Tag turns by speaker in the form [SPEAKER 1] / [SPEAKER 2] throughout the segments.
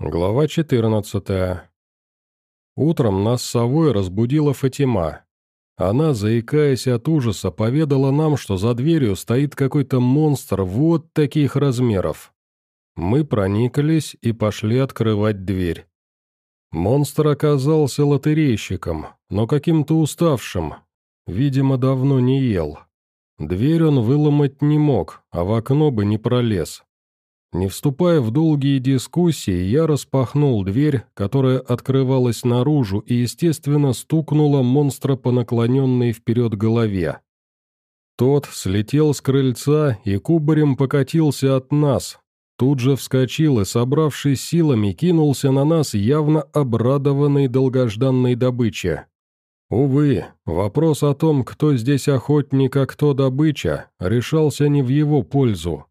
[SPEAKER 1] Глава 14. Утром нас с совой разбудила Фатима. Она, заикаясь от ужаса, поведала нам, что за дверью стоит какой-то монстр вот таких размеров. Мы прониклись и пошли открывать дверь. Монстр оказался лотерейщиком, но каким-то уставшим. Видимо, давно не ел. Дверь он выломать не мог, а в окно бы не пролез. Не вступая в долгие дискуссии, я распахнул дверь, которая открывалась наружу и, естественно, стукнула монстра по наклоненной вперед голове. Тот слетел с крыльца и кубарем покатился от нас. Тут же вскочил и, собравшись силами, кинулся на нас, явно обрадованный долгожданной добыче. Увы, вопрос о том, кто здесь охотник, а кто добыча, решался не в его пользу.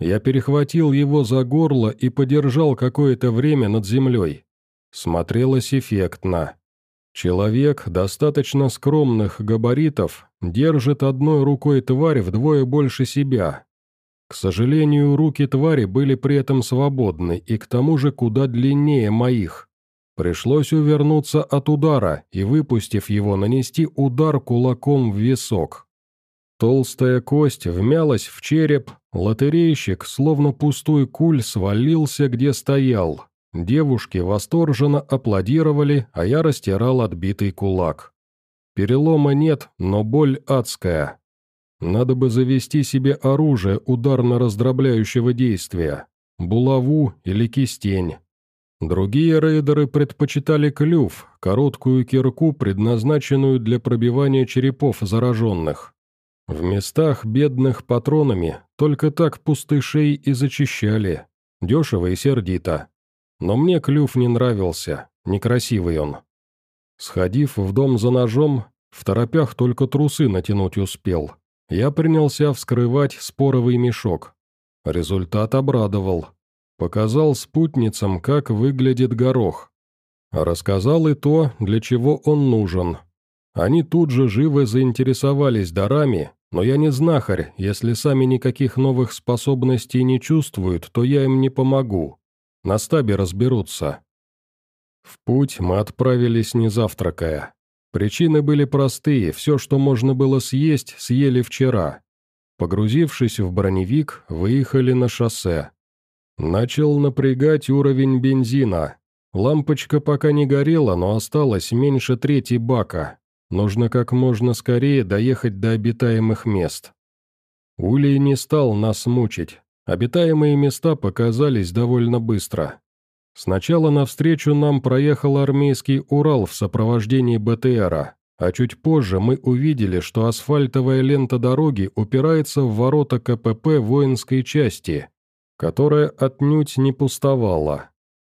[SPEAKER 1] Я перехватил его за горло и подержал какое-то время над землей. Смотрелось эффектно. Человек достаточно скромных габаритов держит одной рукой тварь вдвое больше себя. К сожалению, руки твари были при этом свободны и к тому же куда длиннее моих. Пришлось увернуться от удара и, выпустив его, нанести удар кулаком в висок. Толстая кость вмялась в череп, лотерейщик, словно пустой куль, свалился, где стоял. Девушки восторженно аплодировали, а я растирал отбитый кулак. Перелома нет, но боль адская. Надо бы завести себе оружие ударно-раздробляющего действия, булаву или кистень. Другие рейдеры предпочитали клюв, короткую кирку, предназначенную для пробивания черепов зараженных. В местах, бедных патронами, только так пустышей и зачищали. Дешево и сердито. Но мне клюв не нравился, некрасивый он. Сходив в дом за ножом, в торопях только трусы натянуть успел. Я принялся вскрывать споровый мешок. Результат обрадовал. Показал спутницам, как выглядит горох. Рассказал и то, для чего он нужен. Они тут же живо заинтересовались дарами но я не знахарь, если сами никаких новых способностей не чувствуют, то я им не помогу. На стабе разберутся. В путь мы отправились не завтракая. Причины были простые, все, что можно было съесть, съели вчера. Погрузившись в броневик, выехали на шоссе. Начал напрягать уровень бензина. Лампочка пока не горела, но осталось меньше трети бака. Нужно как можно скорее доехать до обитаемых мест. Улей не стал нас мучить. Обитаемые места показались довольно быстро. Сначала навстречу нам проехал армейский Урал в сопровождении БТРа, а чуть позже мы увидели, что асфальтовая лента дороги упирается в ворота КПП воинской части, которая отнюдь не пустовала.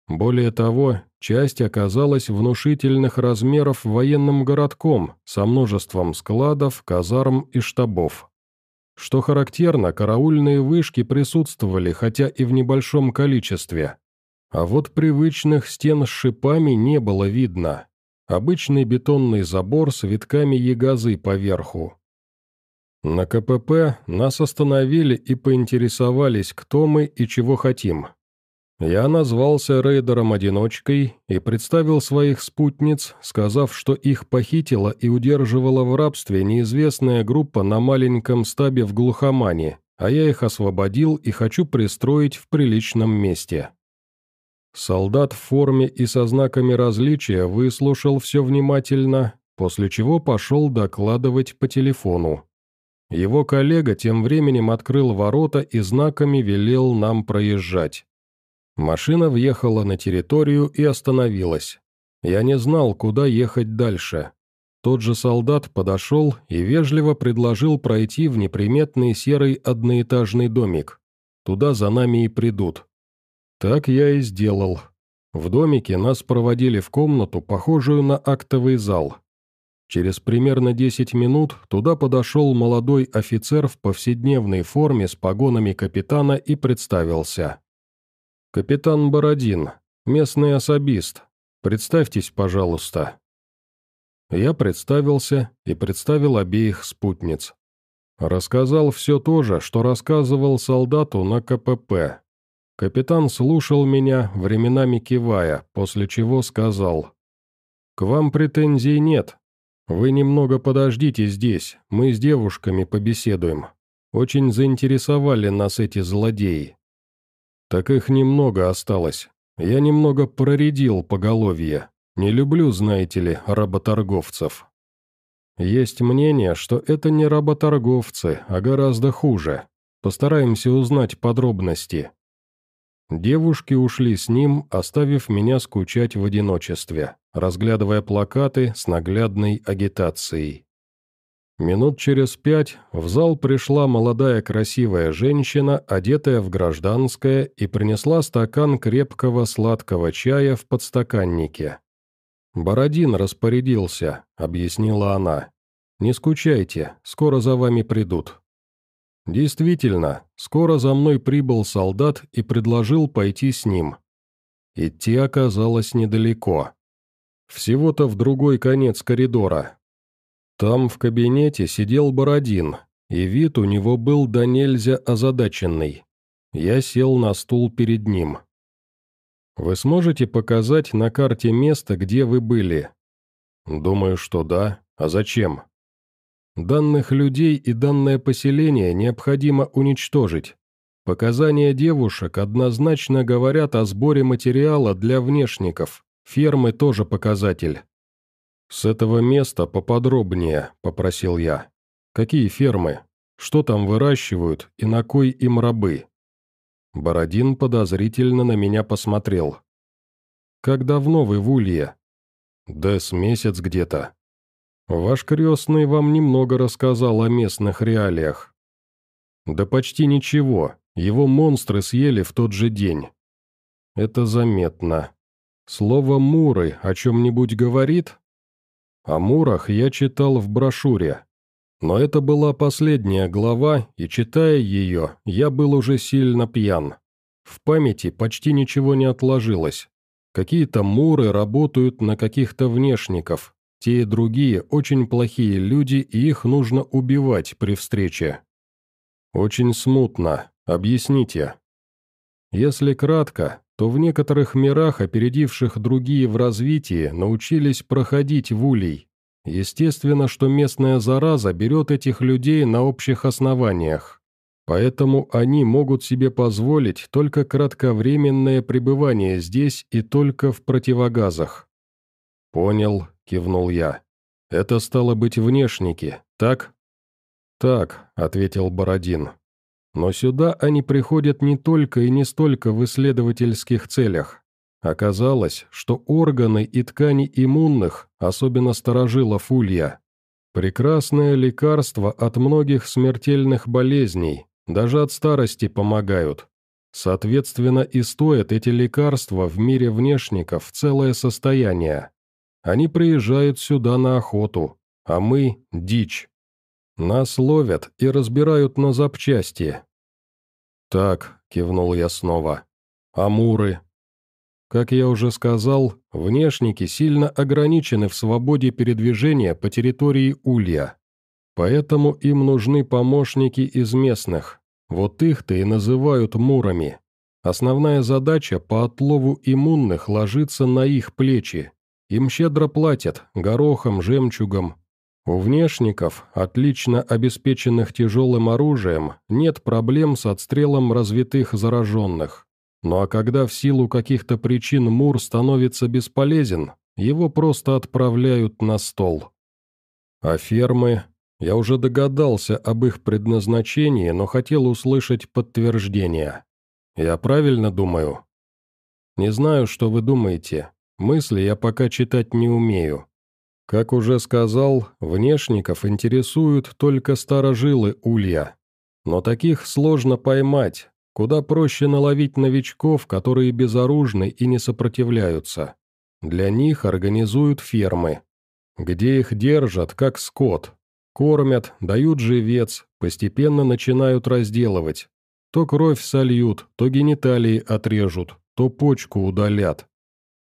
[SPEAKER 1] Более того, часть оказалась внушительных размеров военным городком со множеством складов, казарм и штабов. Что характерно, караульные вышки присутствовали, хотя и в небольшом количестве. А вот привычных стен с шипами не было видно. Обычный бетонный забор с витками ягозы поверху. На КПП нас остановили и поинтересовались, кто мы и чего хотим. Я назвался рейдером-одиночкой и представил своих спутниц, сказав, что их похитила и удерживала в рабстве неизвестная группа на маленьком стабе в глухомане, а я их освободил и хочу пристроить в приличном месте. Солдат в форме и со знаками различия выслушал все внимательно, после чего пошел докладывать по телефону. Его коллега тем временем открыл ворота и знаками велел нам проезжать. Машина въехала на территорию и остановилась. Я не знал, куда ехать дальше. Тот же солдат подошел и вежливо предложил пройти в неприметный серый одноэтажный домик. Туда за нами и придут. Так я и сделал. В домике нас проводили в комнату, похожую на актовый зал. Через примерно 10 минут туда подошел молодой офицер в повседневной форме с погонами капитана и представился. «Капитан Бородин, местный особист. Представьтесь, пожалуйста». Я представился и представил обеих спутниц. Рассказал все то же, что рассказывал солдату на КПП. Капитан слушал меня, временами кивая, после чего сказал. «К вам претензий нет. Вы немного подождите здесь, мы с девушками побеседуем. Очень заинтересовали нас эти злодеи». «Так их немного осталось. Я немного проредил поголовье. Не люблю, знаете ли, работорговцев». Есть мнение, что это не работорговцы, а гораздо хуже. Постараемся узнать подробности. Девушки ушли с ним, оставив меня скучать в одиночестве, разглядывая плакаты с наглядной агитацией. Минут через пять в зал пришла молодая красивая женщина, одетая в гражданское, и принесла стакан крепкого сладкого чая в подстаканнике. «Бородин распорядился», — объяснила она. «Не скучайте, скоро за вами придут». Действительно, скоро за мной прибыл солдат и предложил пойти с ним. Идти оказалось недалеко. Всего-то в другой конец коридора. Там в кабинете сидел Бородин, и вид у него был до нельзя озадаченный. Я сел на стул перед ним. Вы сможете показать на карте место, где вы были? Думаю, что да. А зачем? Данных людей и данное поселение необходимо уничтожить. Показания девушек однозначно говорят о сборе материала для внешников. Фермы тоже показатель. «С этого места поподробнее», — попросил я. «Какие фермы? Что там выращивают и на кой им рабы?» Бородин подозрительно на меня посмотрел. «Как давно вы в Улье?» «Да с месяц где-то». «Ваш крестный вам немного рассказал о местных реалиях». «Да почти ничего, его монстры съели в тот же день». «Это заметно. Слово «муры» о чем-нибудь говорит?» «О мурах я читал в брошюре. Но это была последняя глава, и читая ее, я был уже сильно пьян. В памяти почти ничего не отложилось. Какие-то муры работают на каких-то внешников, те и другие очень плохие люди, и их нужно убивать при встрече. Очень смутно. Объясните. Если кратко, то в некоторых мирах, опередивших другие в развитии, научились проходить в улей, Естественно, что местная зараза берет этих людей на общих основаниях. Поэтому они могут себе позволить только кратковременное пребывание здесь и только в противогазах. «Понял», — кивнул я. «Это стало быть внешники, так?» «Так», — ответил Бородин. «Но сюда они приходят не только и не столько в исследовательских целях. Оказалось, что органы и ткани иммунных, особенно старожилов улья, прекрасное лекарство от многих смертельных болезней, даже от старости помогают. Соответственно, и стоят эти лекарства в мире внешников целое состояние. Они приезжают сюда на охоту, а мы – дичь. Нас ловят и разбирают на запчасти. «Так», – кивнул я снова. «Амуры, как я уже сказал, внешники сильно ограничены в свободе передвижения по территории Улья. Поэтому им нужны помощники из местных. Вот их-то и называют мурами. Основная задача по отлову иммунных ложится на их плечи. Им щедро платят, горохом, жемчугом. У внешников, отлично обеспеченных тяжелым оружием, нет проблем с отстрелом развитых зараженных. Ну а когда в силу каких-то причин Мур становится бесполезен, его просто отправляют на стол. А фермы... Я уже догадался об их предназначении, но хотел услышать подтверждение. Я правильно думаю? Не знаю, что вы думаете. Мысли я пока читать не умею. Как уже сказал, внешников интересуют только старожилы улья. Но таких сложно поймать, Куда проще наловить новичков, которые безоружны и не сопротивляются. Для них организуют фермы, где их держат, как скот. Кормят, дают живец, постепенно начинают разделывать. То кровь сольют, то гениталии отрежут, то почку удалят.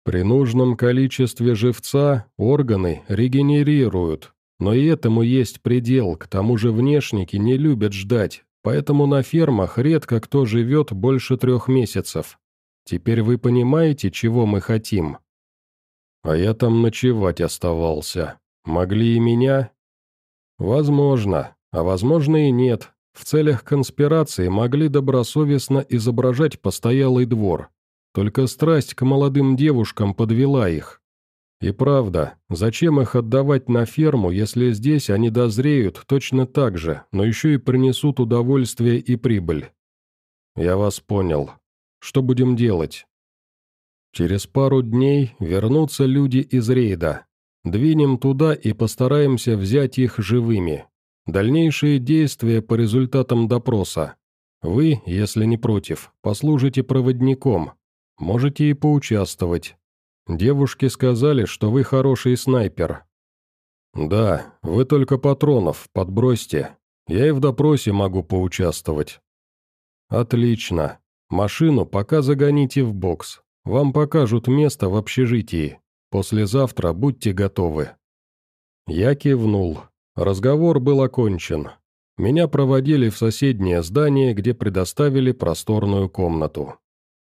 [SPEAKER 1] При нужном количестве живца органы регенерируют, но и этому есть предел, к тому же внешники не любят ждать, поэтому на фермах редко кто живет больше трех месяцев. Теперь вы понимаете, чего мы хотим?» «А я там ночевать оставался. Могли и меня?» «Возможно, а возможно и нет. В целях конспирации могли добросовестно изображать постоялый двор. Только страсть к молодым девушкам подвела их. И правда, зачем их отдавать на ферму, если здесь они дозреют точно так же, но еще и принесут удовольствие и прибыль? Я вас понял. Что будем делать? Через пару дней вернутся люди из рейда. Двинем туда и постараемся взять их живыми. Дальнейшие действия по результатам допроса. Вы, если не против, послужите проводником. Можете и поучаствовать. Девушки сказали, что вы хороший снайпер». «Да, вы только патронов подбросьте. Я и в допросе могу поучаствовать». «Отлично. Машину пока загоните в бокс. Вам покажут место в общежитии. Послезавтра будьте готовы». Я кивнул. Разговор был окончен. Меня проводили в соседнее здание, где предоставили просторную комнату.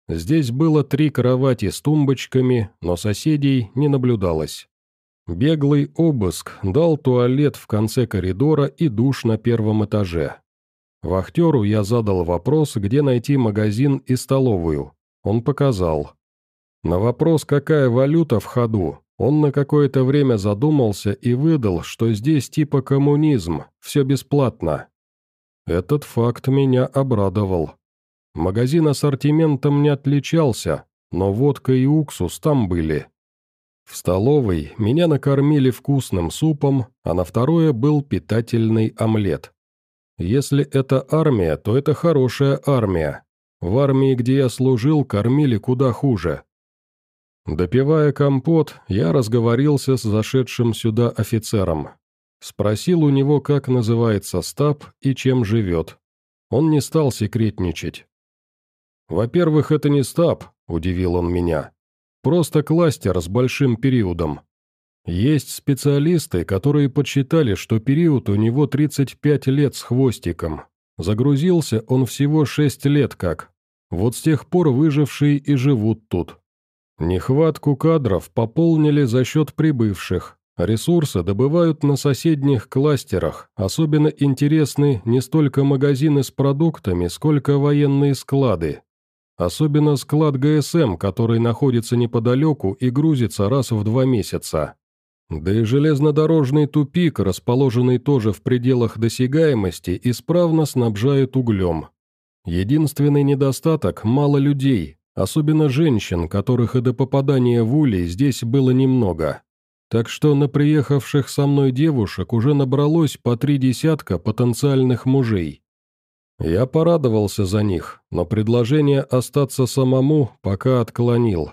[SPEAKER 1] Здесь было три кровати с тумбочками, но соседей не наблюдалось. Беглый обыск дал туалет в конце коридора и душ на первом этаже. Вахтеру я задал вопрос, где найти магазин и столовую. Он показал. На вопрос, какая валюта в ходу, он на какое-то время задумался и выдал, что здесь типа коммунизм, все бесплатно. Этот факт меня обрадовал. Магазин ассортиментом не отличался, но водка и уксус там были. В столовой меня накормили вкусным супом, а на второе был питательный омлет. Если это армия, то это хорошая армия. В армии, где я служил, кормили куда хуже. Допивая компот, я разговорился с зашедшим сюда офицером. Спросил у него, как называется стаб и чем живет. Он не стал секретничать. «Во-первых, это не стаб», – удивил он меня. «Просто кластер с большим периодом. Есть специалисты, которые подсчитали, что период у него 35 лет с хвостиком. Загрузился он всего 6 лет как. Вот с тех пор выжившие и живут тут. Нехватку кадров пополнили за счет прибывших. Ресурсы добывают на соседних кластерах. Особенно интересны не столько магазины с продуктами, сколько военные склады. Особенно склад ГСМ, который находится неподалеку и грузится раз в два месяца. Да и железнодорожный тупик, расположенный тоже в пределах досягаемости, исправно снабжает углем. Единственный недостаток – мало людей, особенно женщин, которых и до попадания в улей здесь было немного. Так что на приехавших со мной девушек уже набралось по три десятка потенциальных мужей. Я порадовался за них, но предложение остаться самому пока отклонил.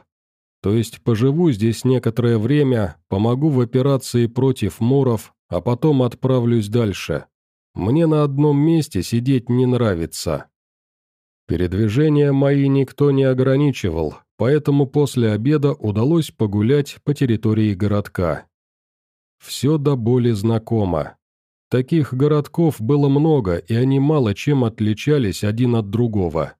[SPEAKER 1] То есть поживу здесь некоторое время, помогу в операции против муров, а потом отправлюсь дальше. Мне на одном месте сидеть не нравится. Передвижения мои никто не ограничивал, поэтому после обеда удалось погулять по территории городка. Все до боли знакомо. Таких городков было много, и они мало чем отличались один от другого.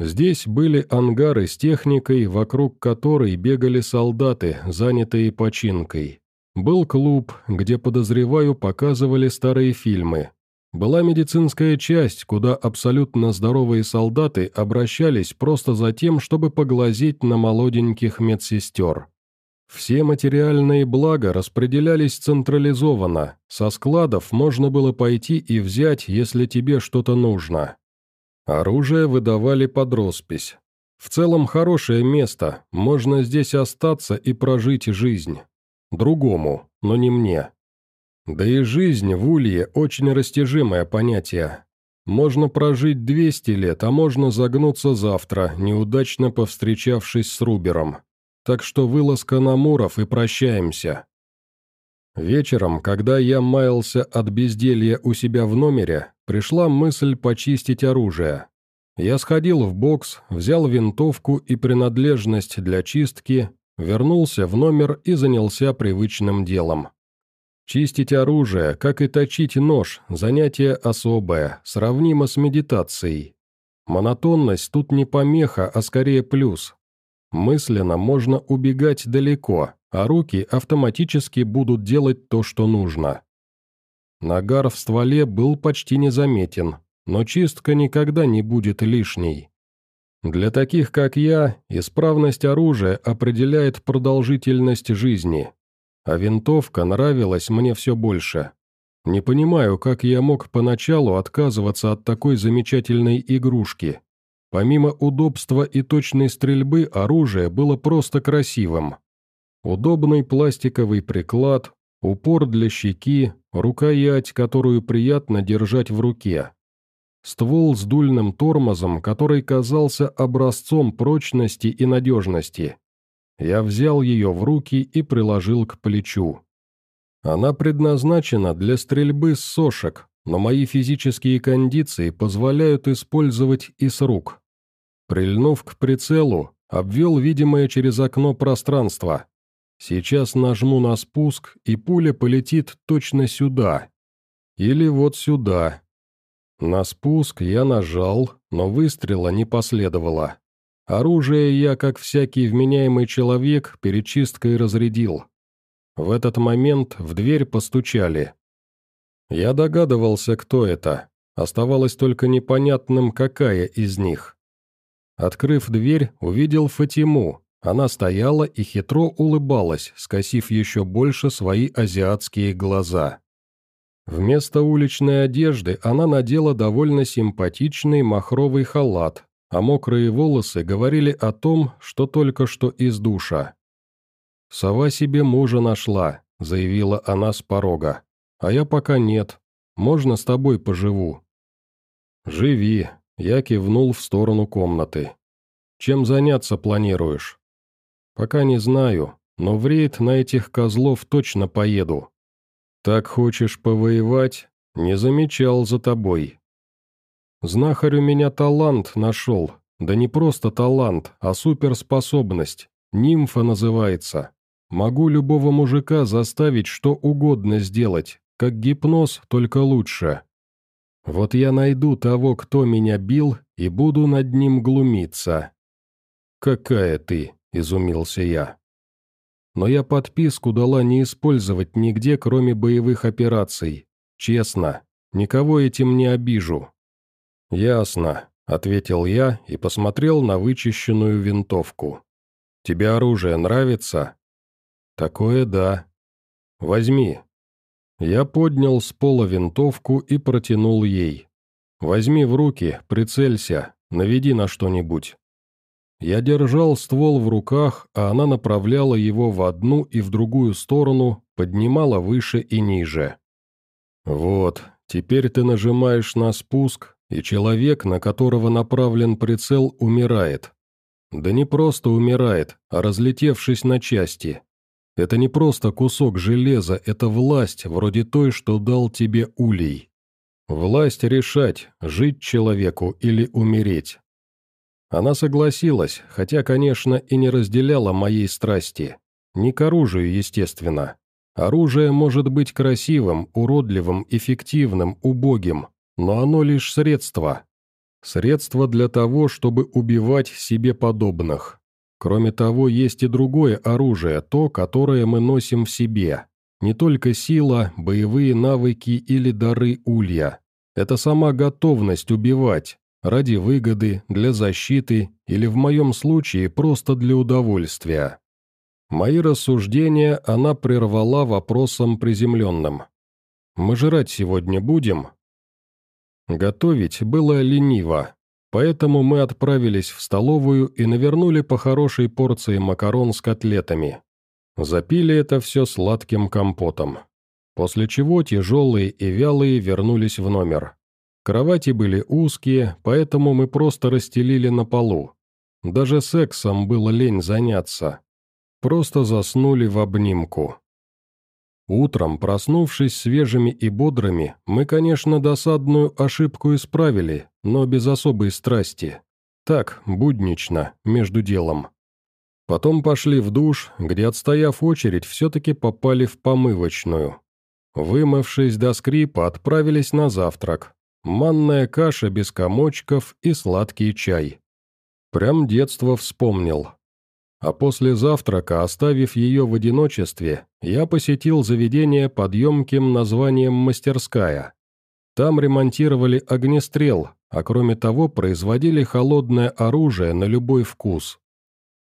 [SPEAKER 1] Здесь были ангары с техникой, вокруг которой бегали солдаты, занятые починкой. Был клуб, где, подозреваю, показывали старые фильмы. Была медицинская часть, куда абсолютно здоровые солдаты обращались просто за тем, чтобы поглазеть на молоденьких медсестер. Все материальные блага распределялись централизованно, со складов можно было пойти и взять, если тебе что-то нужно. Оружие выдавали под роспись. В целом хорошее место, можно здесь остаться и прожить жизнь. Другому, но не мне. Да и жизнь в Улье очень растяжимое понятие. Можно прожить 200 лет, а можно загнуться завтра, неудачно повстречавшись с Рубером так что вылазка на Муров и прощаемся. Вечером, когда я маялся от безделья у себя в номере, пришла мысль почистить оружие. Я сходил в бокс, взял винтовку и принадлежность для чистки, вернулся в номер и занялся привычным делом. Чистить оружие, как и точить нож, занятие особое, сравнимо с медитацией. Монотонность тут не помеха, а скорее плюс. Мысленно можно убегать далеко, а руки автоматически будут делать то, что нужно. Нагар в стволе был почти незаметен, но чистка никогда не будет лишней. Для таких, как я, исправность оружия определяет продолжительность жизни, а винтовка нравилась мне все больше. Не понимаю, как я мог поначалу отказываться от такой замечательной игрушки. Помимо удобства и точной стрельбы, оружие было просто красивым. Удобный пластиковый приклад, упор для щеки, рукоять, которую приятно держать в руке. Ствол с дульным тормозом, который казался образцом прочности и надежности. Я взял ее в руки и приложил к плечу. Она предназначена для стрельбы с сошек, но мои физические кондиции позволяют использовать и с рук. Прильнув к прицелу, обвел видимое через окно пространство. Сейчас нажму на спуск, и пуля полетит точно сюда. Или вот сюда. На спуск я нажал, но выстрела не последовало. Оружие я, как всякий вменяемый человек, перечисткой разрядил. В этот момент в дверь постучали. Я догадывался, кто это. Оставалось только непонятным, какая из них. Открыв дверь, увидел Фатиму. Она стояла и хитро улыбалась, скосив еще больше свои азиатские глаза. Вместо уличной одежды она надела довольно симпатичный махровый халат, а мокрые волосы говорили о том, что только что из душа. «Сова себе мужа нашла», — заявила она с порога. «А я пока нет. Можно с тобой поживу?» «Живи», — я кивнул в сторону комнаты. «Чем заняться планируешь?» «Пока не знаю, но в рейд на этих козлов точно поеду». «Так хочешь повоевать? Не замечал за тобой», Знахарь у меня талант нашел. Да не просто талант, а суперспособность. Нимфа называется. Могу любого мужика заставить что угодно сделать, как гипноз, только лучше. Вот я найду того, кто меня бил, и буду над ним глумиться». «Какая ты?» – изумился я. «Но я подписку дала не использовать нигде, кроме боевых операций. Честно, никого этим не обижу. «Ясно», — ответил я и посмотрел на вычищенную винтовку. «Тебе оружие нравится?» «Такое да». «Возьми». Я поднял с пола винтовку и протянул ей. «Возьми в руки, прицелься, наведи на что-нибудь». Я держал ствол в руках, а она направляла его в одну и в другую сторону, поднимала выше и ниже. «Вот, теперь ты нажимаешь на спуск, и человек, на которого направлен прицел, умирает. Да не просто умирает, а разлетевшись на части. Это не просто кусок железа, это власть, вроде той, что дал тебе улей. Власть решать, жить человеку или умереть. Она согласилась, хотя, конечно, и не разделяла моей страсти. Не к оружию, естественно. Оружие может быть красивым, уродливым, эффективным, убогим, но оно лишь средство. Средство для того, чтобы убивать себе подобных. Кроме того, есть и другое оружие, то, которое мы носим в себе. Не только сила, боевые навыки или дары улья. Это сама готовность убивать, ради выгоды, для защиты или в моем случае просто для удовольствия. Мои рассуждения она прервала вопросом приземленным. «Мы жрать сегодня будем?» Готовить было лениво, поэтому мы отправились в столовую и навернули по хорошей порции макарон с котлетами. Запили это все сладким компотом. После чего тяжелые и вялые вернулись в номер. Кровати были узкие, поэтому мы просто расстелили на полу. Даже сексом было лень заняться. Просто заснули в обнимку. Утром, проснувшись свежими и бодрыми, мы, конечно, досадную ошибку исправили, но без особой страсти. Так, буднично, между делом. Потом пошли в душ, где, отстояв очередь, все-таки попали в помывочную. Вымывшись до скрипа, отправились на завтрак. Манная каша без комочков и сладкий чай. Прям детство вспомнил. А после завтрака, оставив ее в одиночестве, я посетил заведение под емким названием «Мастерская». Там ремонтировали огнестрел, а кроме того производили холодное оружие на любой вкус.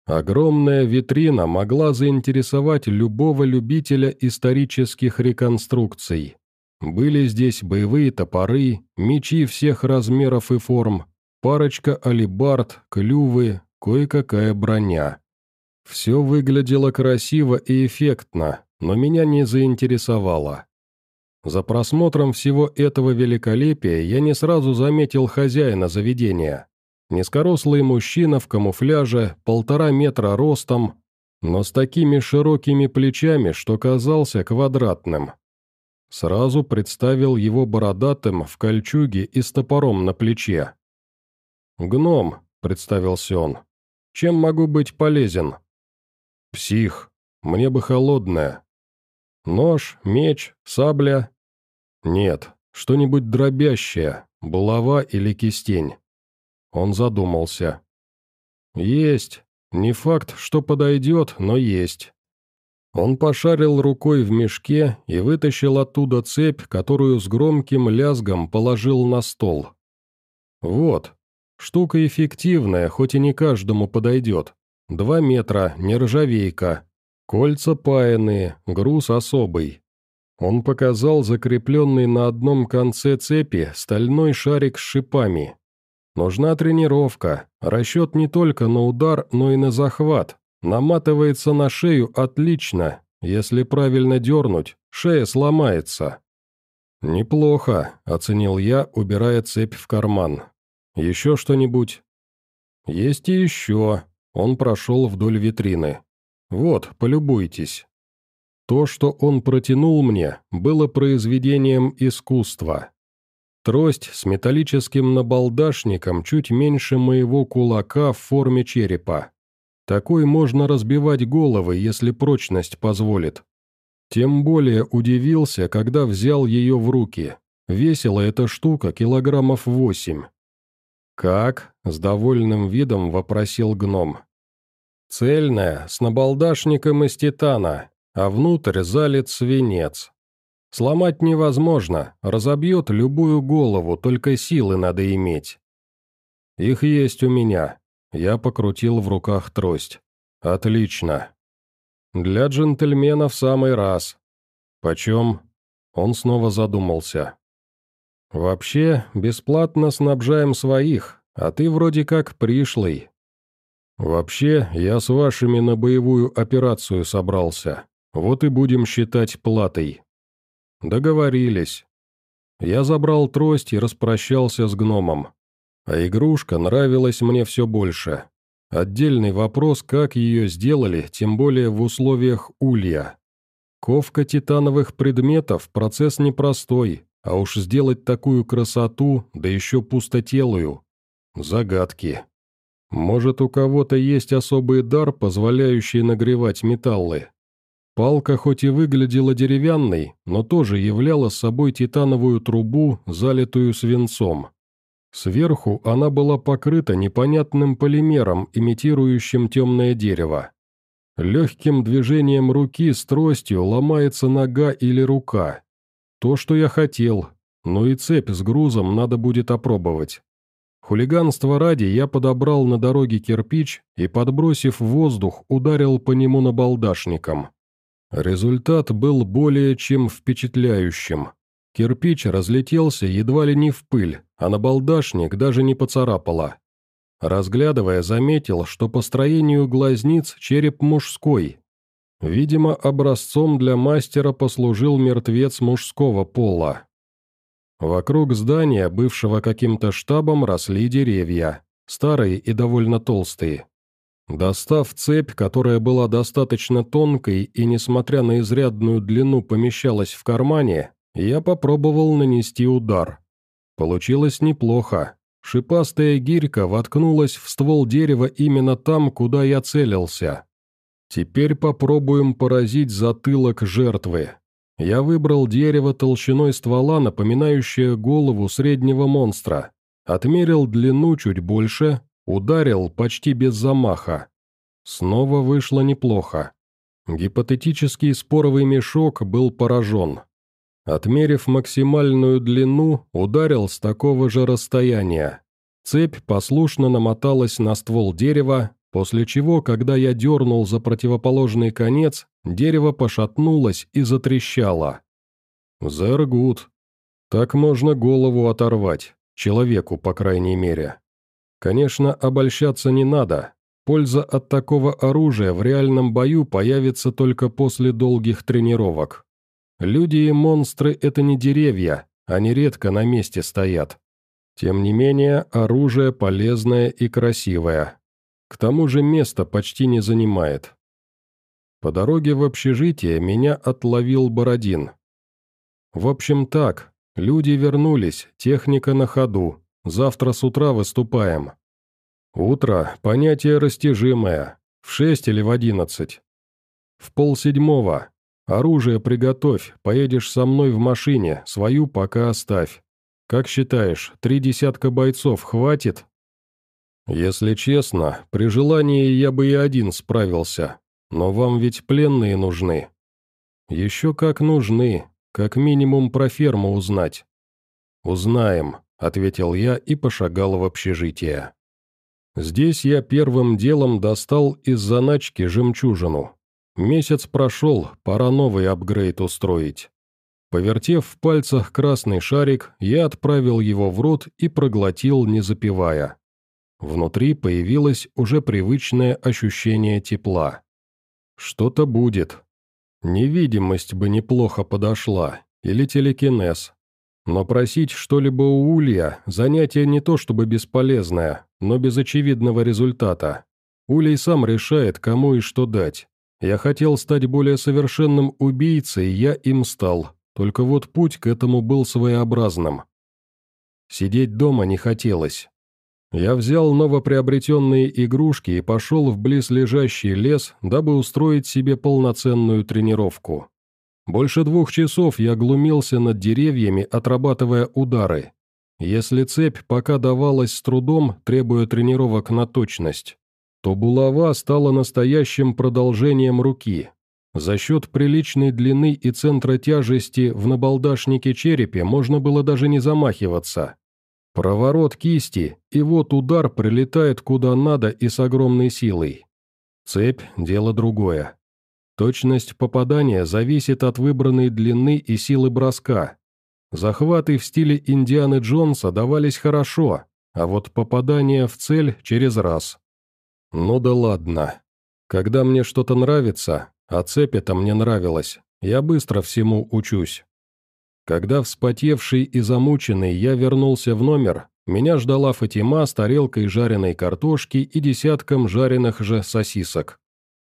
[SPEAKER 1] Огромная витрина могла заинтересовать любого любителя исторических реконструкций. Были здесь боевые топоры, мечи всех размеров и форм, парочка алибард, клювы, кое-какая броня. Все выглядело красиво и эффектно, но меня не заинтересовало. За просмотром всего этого великолепия я не сразу заметил хозяина заведения. Низкорослый мужчина в камуфляже, полтора метра ростом, но с такими широкими плечами, что казался квадратным. Сразу представил его бородатым в кольчуге и с топором на плече. «Гном», — представился он. «Чем могу быть полезен?» «Псих. Мне бы холодное. Нож, меч, сабля?» «Нет, что-нибудь дробящее, булава или кистень». Он задумался. «Есть. Не факт, что подойдет, но есть». Он пошарил рукой в мешке и вытащил оттуда цепь, которую с громким лязгом положил на стол. «Вот. Штука эффективная, хоть и не каждому подойдет. Два метра, нержавейка. Кольца паянные, груз особый. Он показал закрепленный на одном конце цепи стальной шарик с шипами. Нужна тренировка, расчет не только на удар, но и на захват. Наматывается на шею отлично, если правильно дернуть, шея сломается. «Неплохо», — оценил я, убирая цепь в карман. «Еще что-нибудь?» «Есть и еще», он прошел вдоль витрины. «Вот, полюбуйтесь». То, что он протянул мне, было произведением искусства. Трость с металлическим набалдашником чуть меньше моего кулака в форме черепа. Такой можно разбивать головы, если прочность позволит. Тем более удивился, когда взял ее в руки. Весила эта штука килограммов восемь. «Как?» – с довольным видом вопросил гном. Цельная, с набалдашником из титана, а внутрь залит свинец. Сломать невозможно, разобьет любую голову, только силы надо иметь. Их есть у меня. Я покрутил в руках трость. Отлично. Для джентльмена в самый раз. Почем? Он снова задумался. Вообще, бесплатно снабжаем своих, а ты вроде как пришлый. «Вообще, я с вашими на боевую операцию собрался. Вот и будем считать платой». «Договорились». Я забрал трость и распрощался с гномом. А игрушка нравилась мне все больше. Отдельный вопрос, как ее сделали, тем более в условиях улья. Ковка титановых предметов – процесс непростой, а уж сделать такую красоту, да еще пустотелую – загадки. Может, у кого-то есть особый дар, позволяющий нагревать металлы. Палка хоть и выглядела деревянной, но тоже являла собой титановую трубу, залитую свинцом. Сверху она была покрыта непонятным полимером, имитирующим темное дерево. Легким движением руки с тростью ломается нога или рука. То, что я хотел, но и цепь с грузом надо будет опробовать. Хулиганство ради я подобрал на дороге кирпич и, подбросив воздух, ударил по нему набалдашником. Результат был более чем впечатляющим. Кирпич разлетелся едва ли не в пыль, а набалдашник даже не поцарапало. Разглядывая, заметил, что по строению глазниц череп мужской. Видимо, образцом для мастера послужил мертвец мужского пола. Вокруг здания, бывшего каким-то штабом, росли деревья, старые и довольно толстые. Достав цепь, которая была достаточно тонкой и, несмотря на изрядную длину, помещалась в кармане, я попробовал нанести удар. Получилось неплохо. Шипастая гирька воткнулась в ствол дерева именно там, куда я целился. Теперь попробуем поразить затылок жертвы. Я выбрал дерево толщиной ствола, напоминающее голову среднего монстра. Отмерил длину чуть больше, ударил почти без замаха. Снова вышло неплохо. Гипотетический споровый мешок был поражен. Отмерив максимальную длину, ударил с такого же расстояния. Цепь послушно намоталась на ствол дерева, после чего, когда я дернул за противоположный конец, дерево пошатнулось и затрещало. «Зергут. Так можно голову оторвать, человеку, по крайней мере. Конечно, обольщаться не надо. Польза от такого оружия в реальном бою появится только после долгих тренировок. Люди и монстры – это не деревья, они редко на месте стоят. Тем не менее, оружие полезное и красивое. К тому же место почти не занимает. По дороге в общежитие меня отловил Бородин. В общем так, люди вернулись, техника на ходу, завтра с утра выступаем. Утро – понятие растяжимое, в шесть или в одиннадцать. В полседьмого. Оружие приготовь, поедешь со мной в машине, свою пока оставь. Как считаешь, три десятка бойцов хватит? Если честно, при желании я бы и один справился, но вам ведь пленные нужны. Еще как нужны, как минимум про ферму узнать. Узнаем, ответил я и пошагал в общежитие. Здесь я первым делом достал из заначки жемчужину. Месяц прошел, пора новый апгрейд устроить. Повертев в пальцах красный шарик, я отправил его в рот и проглотил, не запивая. Внутри появилось уже привычное ощущение тепла. Что-то будет. Невидимость бы неплохо подошла, или телекинез. Но просить что-либо у Улья – занятие не то чтобы бесполезное, но без очевидного результата. Улей сам решает, кому и что дать. Я хотел стать более совершенным убийцей, я им стал, только вот путь к этому был своеобразным. Сидеть дома не хотелось. Я взял новоприобретенные игрушки и пошел в близлежащий лес, дабы устроить себе полноценную тренировку. Больше двух часов я глумился над деревьями, отрабатывая удары. Если цепь пока давалась с трудом, требуя тренировок на точность, то булава стала настоящим продолжением руки. За счет приличной длины и центра тяжести в набалдашнике черепе можно было даже не замахиваться. Проворот кисти, и вот удар прилетает куда надо и с огромной силой. Цепь – дело другое. Точность попадания зависит от выбранной длины и силы броска. Захваты в стиле Индианы Джонса давались хорошо, а вот попадание в цель через раз. Ну да ладно. Когда мне что-то нравится, а цепь это мне нравилась, я быстро всему учусь. Когда вспотевший и замученный я вернулся в номер, меня ждала Фатима с тарелкой жареной картошки и десятком жареных же сосисок.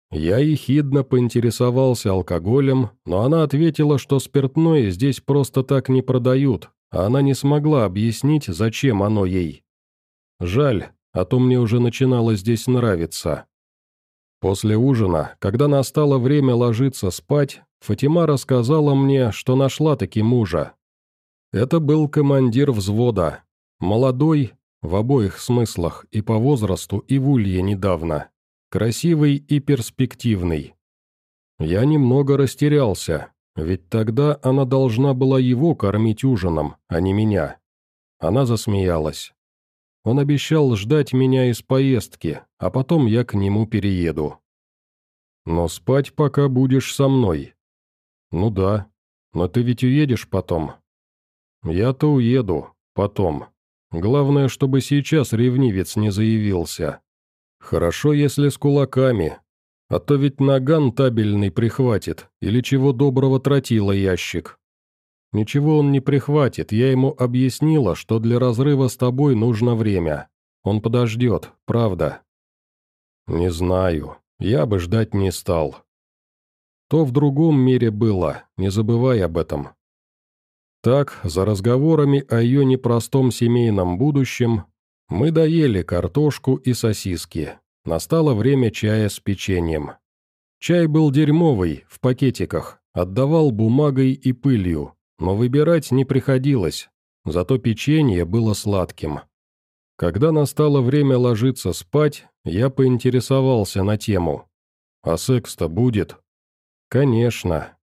[SPEAKER 1] Я ехидно поинтересовался алкоголем, но она ответила, что спиртное здесь просто так не продают, а она не смогла объяснить, зачем оно ей. Жаль, а то мне уже начинало здесь нравиться. После ужина, когда настало время ложиться спать, Фатима рассказала мне, что нашла таки мужа. Это был командир взвода. Молодой, в обоих смыслах, и по возрасту, и в улье недавно. Красивый и перспективный. Я немного растерялся, ведь тогда она должна была его кормить ужином, а не меня. Она засмеялась. Он обещал ждать меня из поездки, а потом я к нему перееду. Но спать пока будешь со мной, «Ну да. Но ты ведь уедешь потом?» «Я-то уеду. Потом. Главное, чтобы сейчас ревнивец не заявился. Хорошо, если с кулаками. А то ведь наган табельный прихватит, или чего доброго тротила ящик. Ничего он не прихватит, я ему объяснила, что для разрыва с тобой нужно время. Он подождет, правда?» «Не знаю. Я бы ждать не стал. То в другом мире было, не забывай об этом. Так, за разговорами о ее непростом семейном будущем, мы доели картошку и сосиски. Настало время чая с печеньем. Чай был дерьмовый, в пакетиках, отдавал бумагой и пылью, но выбирать не приходилось, зато печенье было сладким. Когда настало время ложиться спать, я поинтересовался на тему. «А секс-то будет?» «Конечно».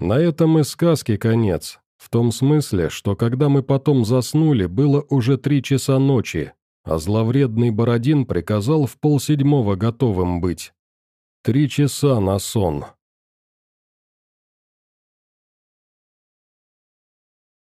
[SPEAKER 1] На этом и сказки конец, в том смысле, что когда мы потом заснули, было уже три часа ночи, а зловредный Бородин приказал в полседьмого готовым быть. Три часа на сон.